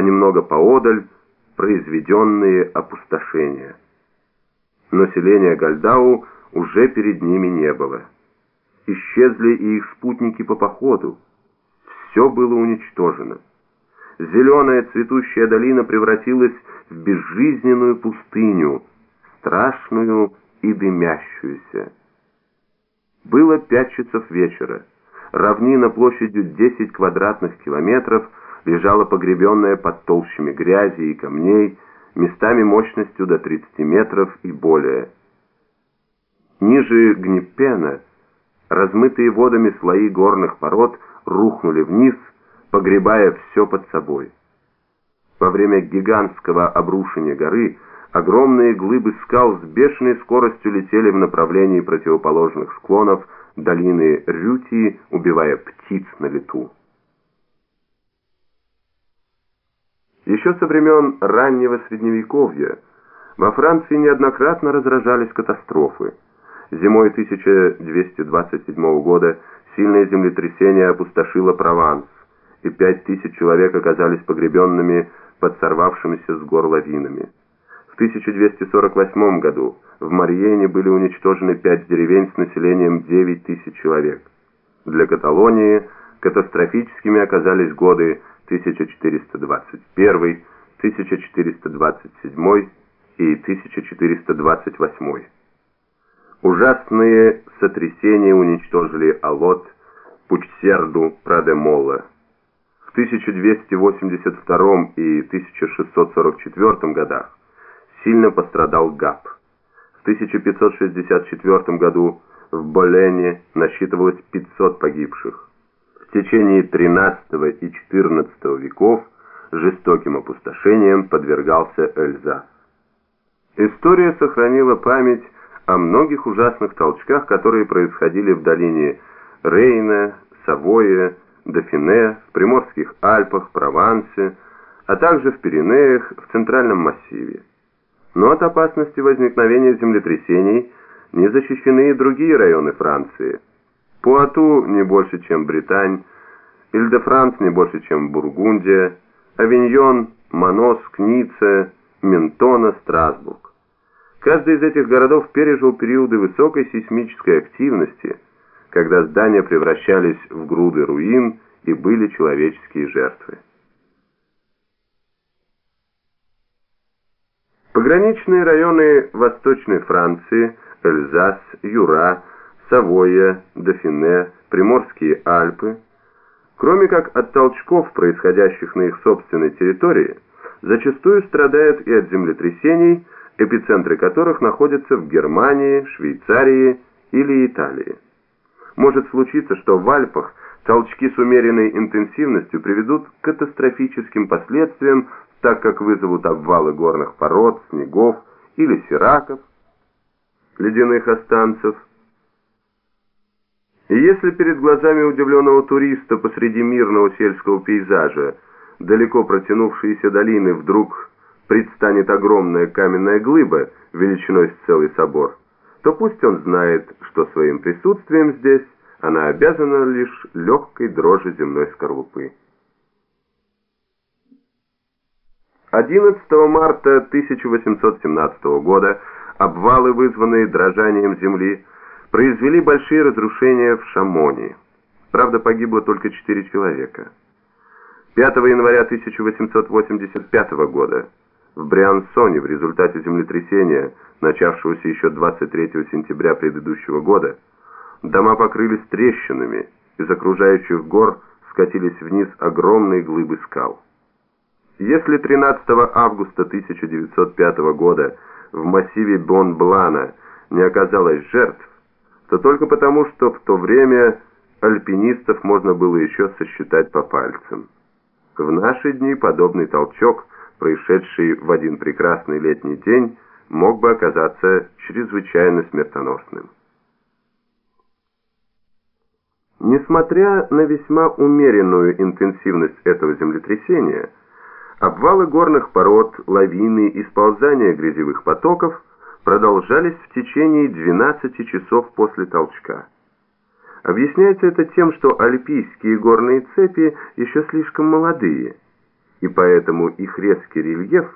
а немного поодаль произведенные опустошения. Но Гальдау уже перед ними не было. Исчезли и их спутники по походу. Все было уничтожено. Зеленая цветущая долина превратилась в безжизненную пустыню, страшную и дымящуюся. Было пять часов вечера. Равнина площадью 10 квадратных километров лежала погребенная под толщами грязи и камней, местами мощностью до 30 метров и более. Ниже Гнеппена размытые водами слои горных пород рухнули вниз, погребая все под собой. Во время гигантского обрушения горы огромные глыбы скал с бешеной скоростью летели в направлении противоположных склонов долины Рютии, убивая птиц на лету. Еще со времен раннего Средневековья во Франции неоднократно разражались катастрофы. Зимой 1227 года сильное землетрясение опустошило Прованс, и пять тысяч человек оказались погребенными под сорвавшимися с гор лавинами. В 1248 году в Марьене были уничтожены пять деревень с населением 9 тысяч человек. Для Каталонии катастрофическими оказались годы 1421, 1427 и 1428. Ужасные сотрясения уничтожили Алот, Пучсерду, Прадемола. В 1282 и 1644 годах сильно пострадал Гап. В 1564 году в Болене насчитывалось 500 погибших. В течение XIII и XIV веков жестоким опустошением подвергался Эльзас. История сохранила память о многих ужасных толчках, которые происходили в долине Рейна, Савоя, Дофине, в Приморских Альпах, Провансе, а также в Пиренеях, в Центральном массиве. Но от опасности возникновения землетрясений не защищены и другие районы Франции. Пуату не больше, чем Британь, Иль-де-Франс не больше, чем Бургундия, Авиньон, Моноск, Ницца, Ментона, Страсбург. Каждый из этих городов пережил периоды высокой сейсмической активности, когда здания превращались в груды руин и были человеческие жертвы. Пограничные районы Восточной Франции, Эльзас, Юра, Савойя, Дофине, Приморские Альпы, кроме как от толчков, происходящих на их собственной территории, зачастую страдают и от землетрясений, эпицентры которых находятся в Германии, Швейцарии или Италии. Может случиться, что в Альпах толчки с умеренной интенсивностью приведут к катастрофическим последствиям, так как вызовут обвалы горных пород, снегов или сираков, ледяных останцев. И если перед глазами удивленного туриста посреди мирного сельского пейзажа далеко протянувшиеся долины вдруг предстанет огромная каменная глыба величиной с целый собор, то пусть он знает, что своим присутствием здесь она обязана лишь легкой дрожи земной скорлупы. 11 марта 1817 года обвалы, вызванные дрожанием земли, произвели большие разрушения в Шамоне. Правда, погибло только 4 человека. 5 января 1885 года в Бриансоне в результате землетрясения, начавшегося еще 23 сентября предыдущего года, дома покрылись трещинами, из окружающих гор скатились вниз огромные глыбы скал. Если 13 августа 1905 года в массиве Бон-Блана не оказалось жертв, то только потому, что в то время альпинистов можно было еще сосчитать по пальцам. В наши дни подобный толчок – происшедший в один прекрасный летний день, мог бы оказаться чрезвычайно смертоносным. Несмотря на весьма умеренную интенсивность этого землетрясения, обвалы горных пород, лавины и сползания грязевых потоков продолжались в течение 12 часов после толчка. Объясняется это тем, что альпийские горные цепи еще слишком молодые – и поэтому их резкий рельеф